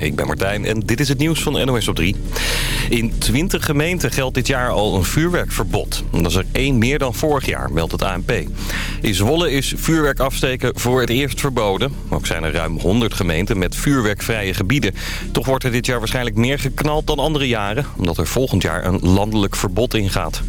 ik ben Martijn en dit is het nieuws van NOS op 3. In 20 gemeenten geldt dit jaar al een vuurwerkverbod. Dat is er één meer dan vorig jaar, meldt het ANP. In Zwolle is vuurwerk afsteken voor het eerst verboden. Ook zijn er ruim 100 gemeenten met vuurwerkvrije gebieden. Toch wordt er dit jaar waarschijnlijk meer geknald dan andere jaren... omdat er volgend jaar een landelijk verbod ingaat.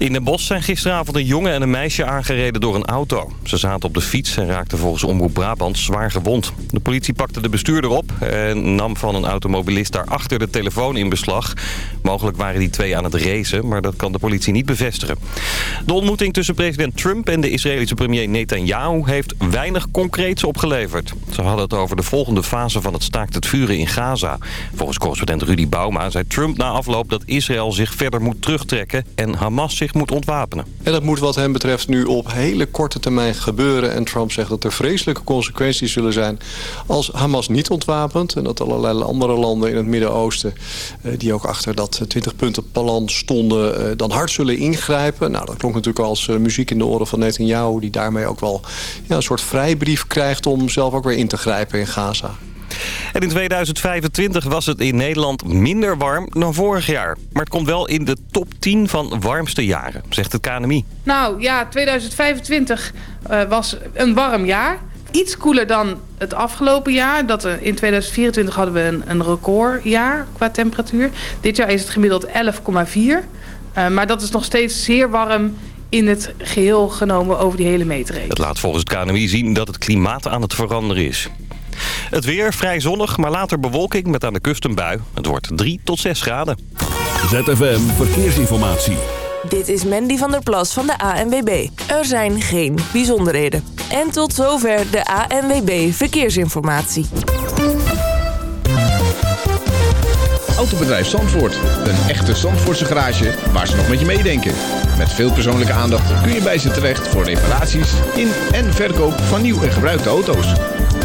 In Den Bosch zijn gisteravond een jongen en een meisje aangereden door een auto. Ze zaten op de fiets en raakten volgens Omroep Brabant zwaar gewond. De politie pakte de bestuurder op en nam van een automobilist daarachter de telefoon in beslag. Mogelijk waren die twee aan het racen, maar dat kan de politie niet bevestigen. De ontmoeting tussen president Trump en de Israëlische premier Netanyahu heeft weinig concreets opgeleverd. Ze hadden het over de volgende fase van het staakt het vuren in Gaza. Volgens correspondent Rudy Bauma zei Trump na afloop dat Israël zich verder moet terugtrekken en Hamas zich moet ontwapenen. En dat moet wat hem betreft nu op hele korte termijn gebeuren. En Trump zegt dat er vreselijke consequenties zullen zijn als Hamas niet ontwapent. En dat allerlei andere landen in het Midden-Oosten... Eh, die ook achter dat 20-punten-plan stonden, eh, dan hard zullen ingrijpen. Nou, dat klonk natuurlijk als eh, muziek in de oren van Netanyahu... die daarmee ook wel ja, een soort vrijbrief krijgt om zelf ook weer in te grijpen in Gaza. En in 2025 was het in Nederland minder warm dan vorig jaar. Maar het komt wel in de top 10 van warmste jaren, zegt het KNMI. Nou ja, 2025 uh, was een warm jaar. Iets koeler dan het afgelopen jaar. Dat we, in 2024 hadden we een, een recordjaar qua temperatuur. Dit jaar is het gemiddeld 11,4. Uh, maar dat is nog steeds zeer warm in het geheel genomen over die hele meter. Het laat volgens het KNMI zien dat het klimaat aan het veranderen is. Het weer vrij zonnig, maar later bewolking met aan de kust een bui. Het wordt 3 tot 6 graden. ZFM Verkeersinformatie. Dit is Mandy van der Plas van de ANWB. Er zijn geen bijzonderheden. En tot zover de ANWB Verkeersinformatie. Autobedrijf Zandvoort. Een echte Zandvoortse garage waar ze nog met je meedenken. Met veel persoonlijke aandacht kun je bij ze terecht voor reparaties in en verkoop van nieuw en gebruikte auto's.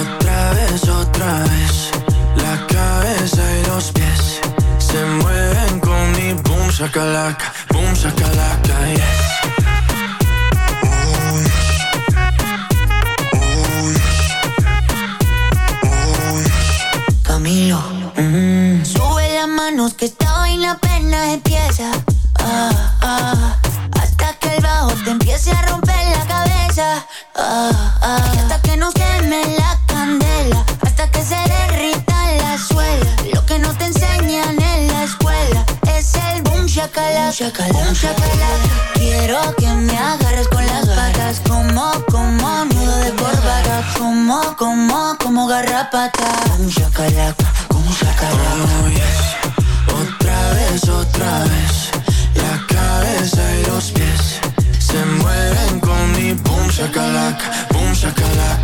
Otra vez, otra vez, la cabeza y los pies se mueven con mi boom shakalaka, boom shakalaka, yes. Camilo. Mm. Sube las manos que esta vaina apenas empieza. Ah, ah, hasta que el bajo te empiece a romper la cabeza. Ah, ah, hasta que no queme la shakalaka. Quiero que me agarres con las patas. Como, como nudo de corbata. Como, como, como garrapata. Boom shakalaka. Boom shakalaka. Oh, yes. Otra vez, otra vez La cabeza y los pies Se mueven con mi boom shakalaka Boom shakalaka,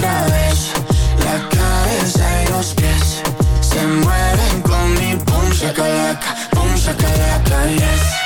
La cabeza y los pies Se mueven con mi yes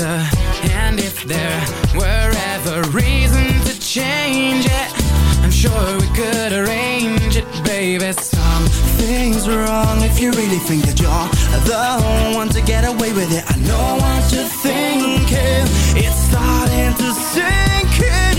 together And if there were ever reason to change it I'm sure we could arrange it, baby. Something's wrong if you really think that you're The one to get away with it. I know what you're thinking. It's starting to sink in.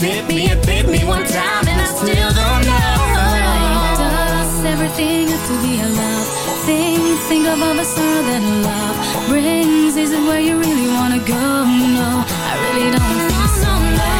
bit me, it bit me one time and I still don't know. Lost everything up to be alive. Think, think of all the sorrow that love brings. Is it where you really wanna go? No, I really don't think so.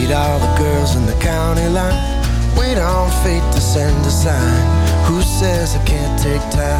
Meet all the girls in the county line. Wait on fate to send a sign. Who says I can't take time?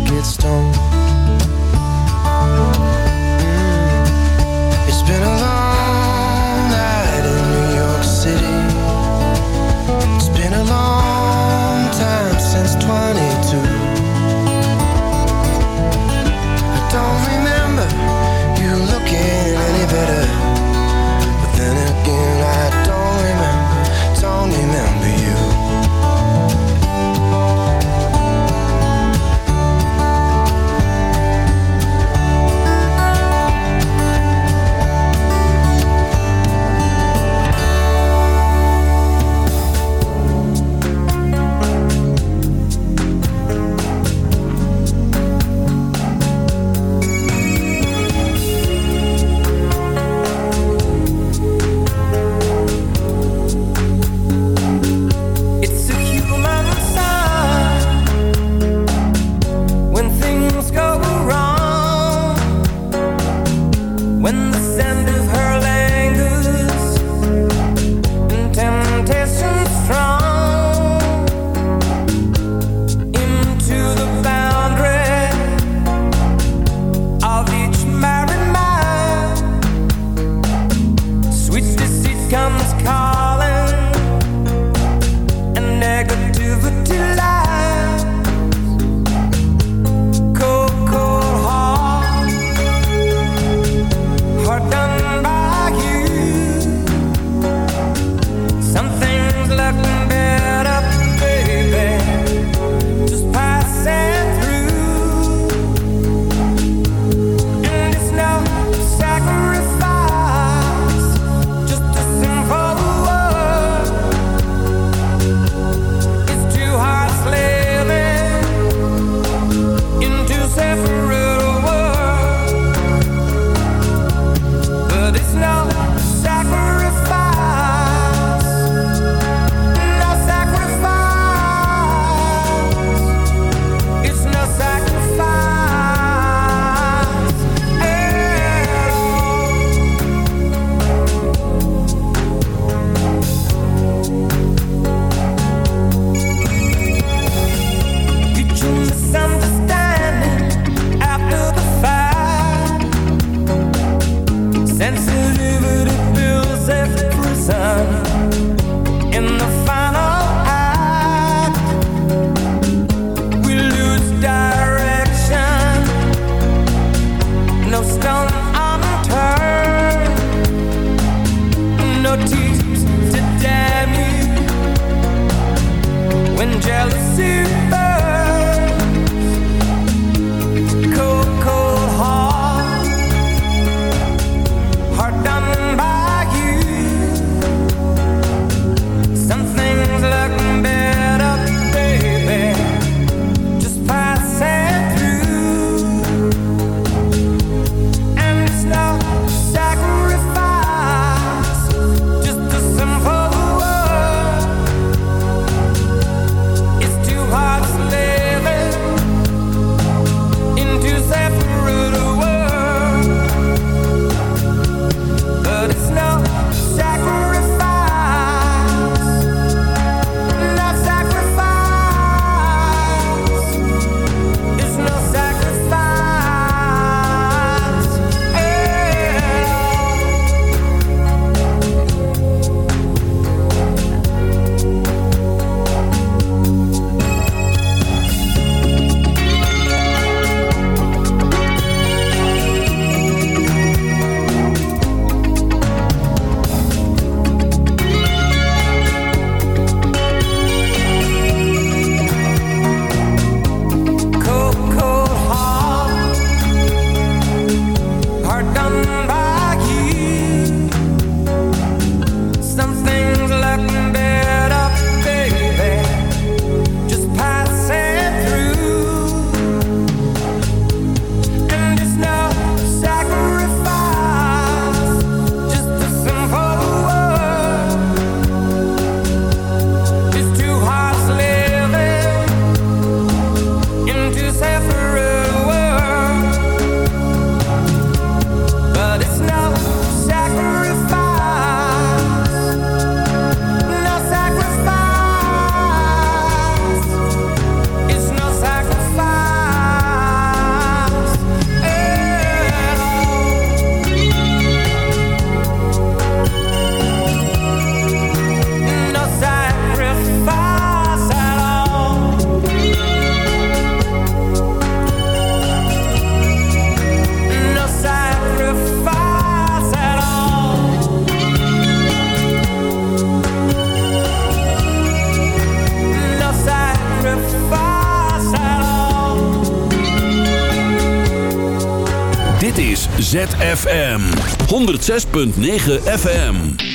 106.9 FM.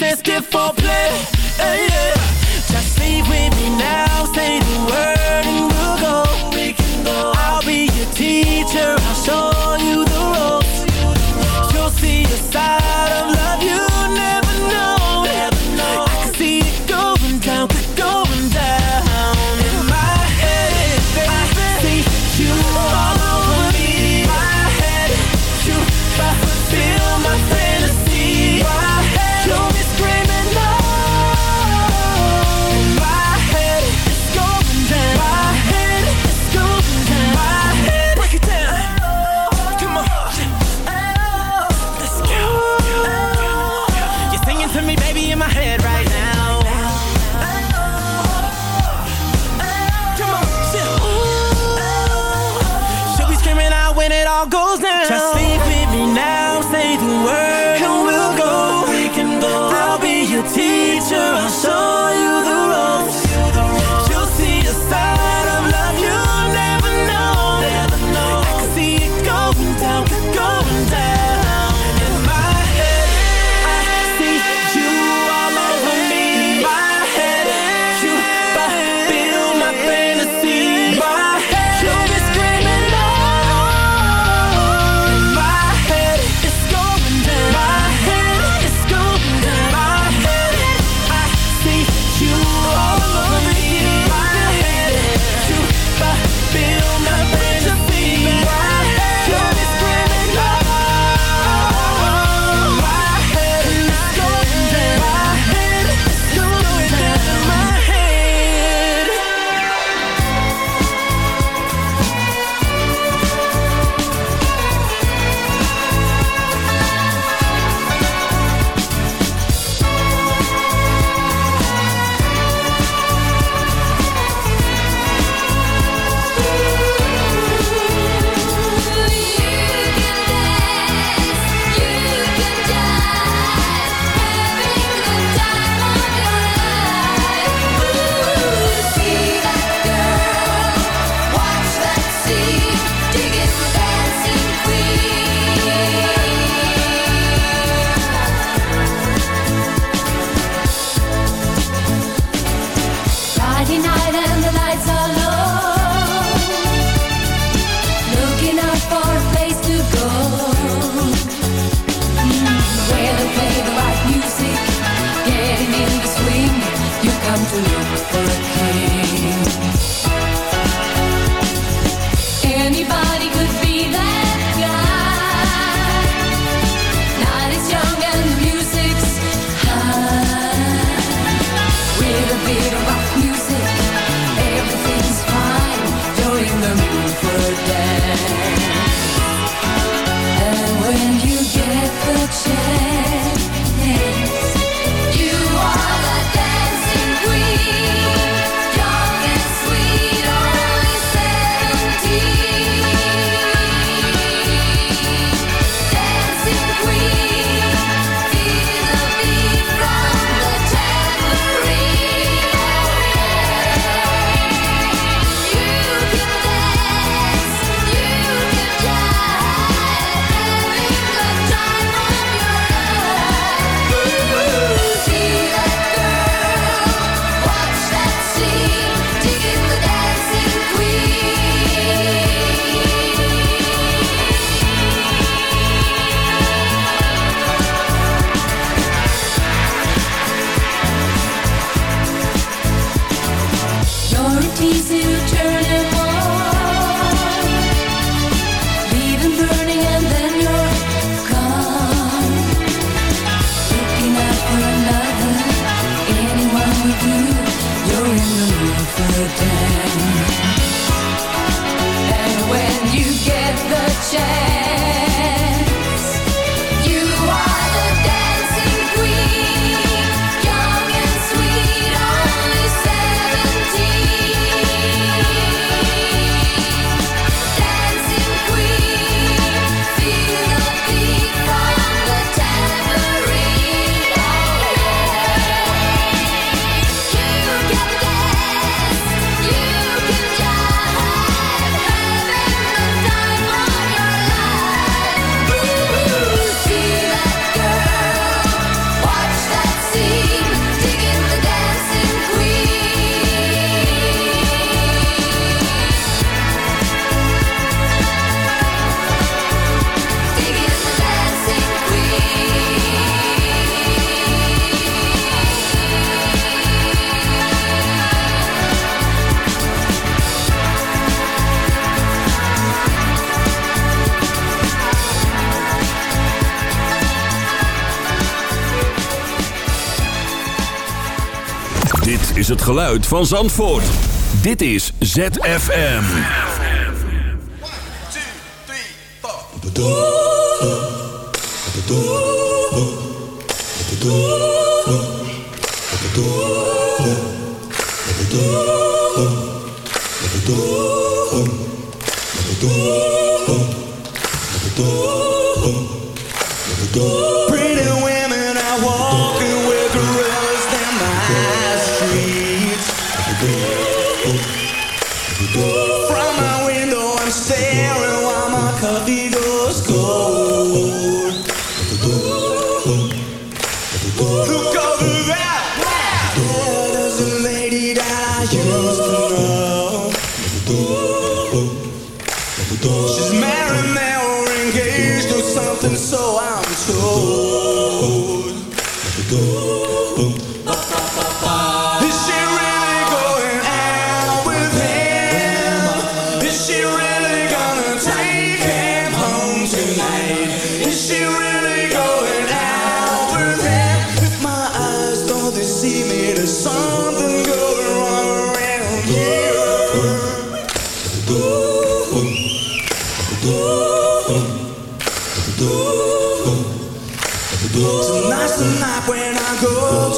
And for play. Hey, yeah. geluid van Zandvoort. Dit is ZFM. One, two, three,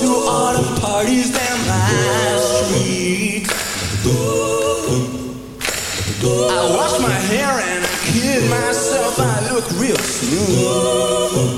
to all the parties down my street. I wash my hair and I kid myself. I look real smooth.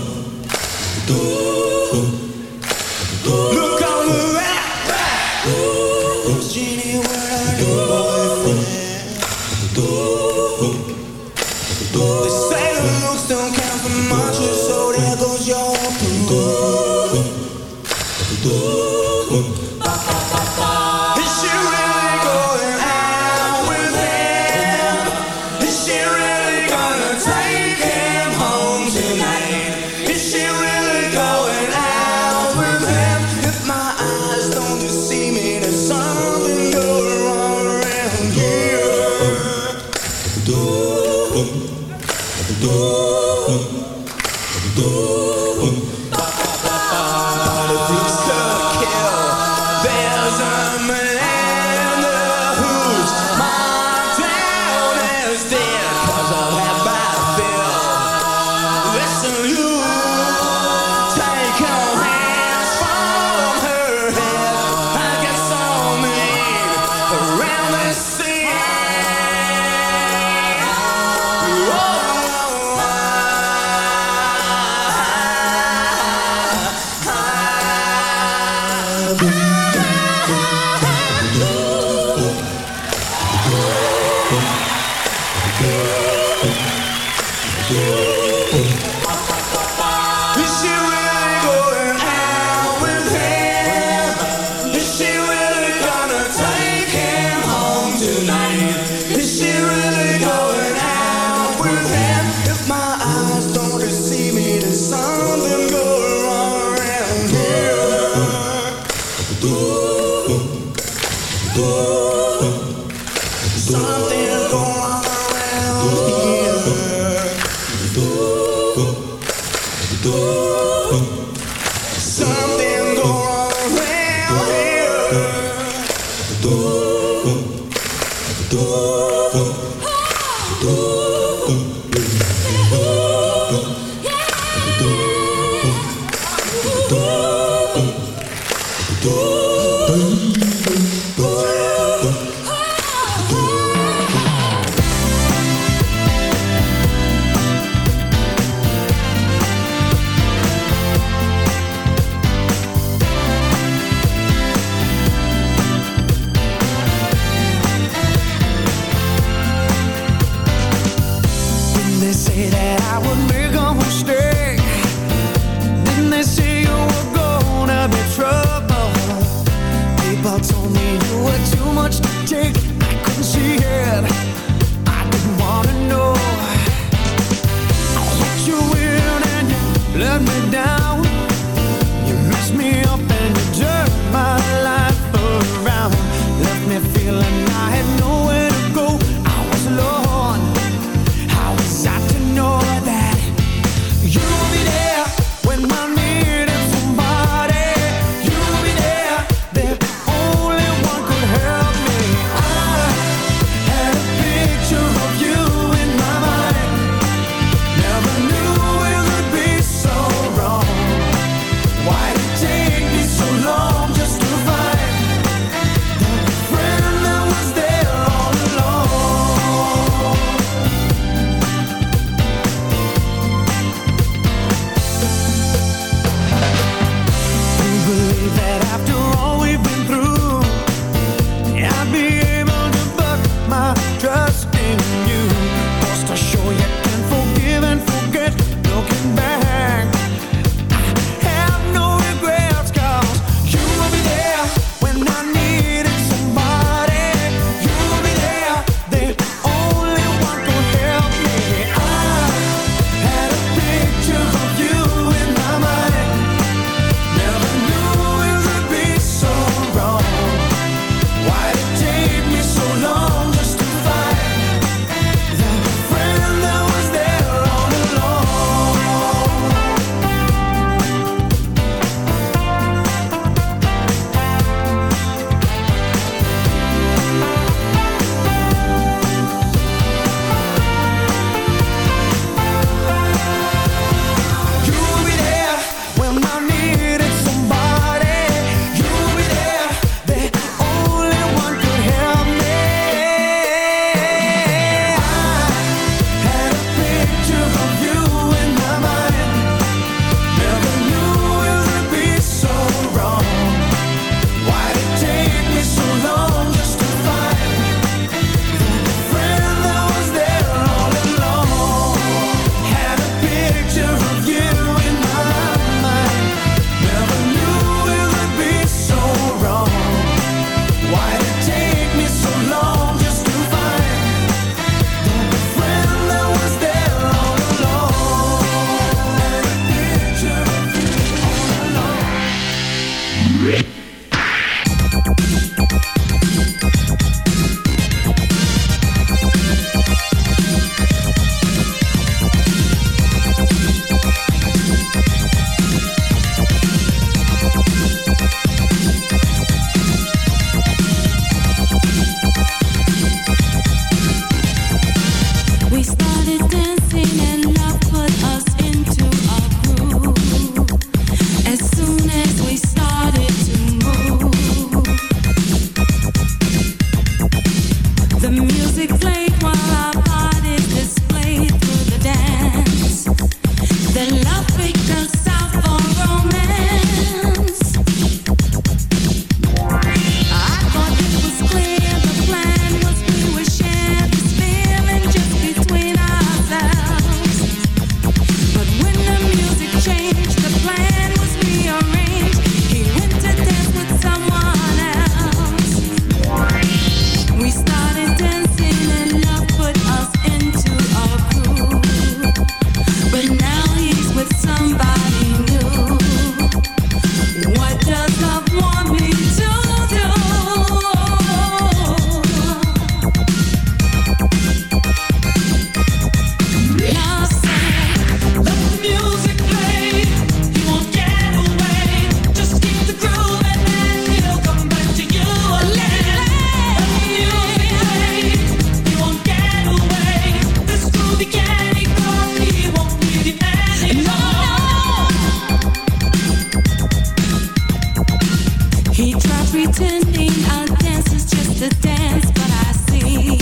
He tried pretending our dance is just a dance, but I see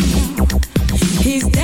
he's. Dead.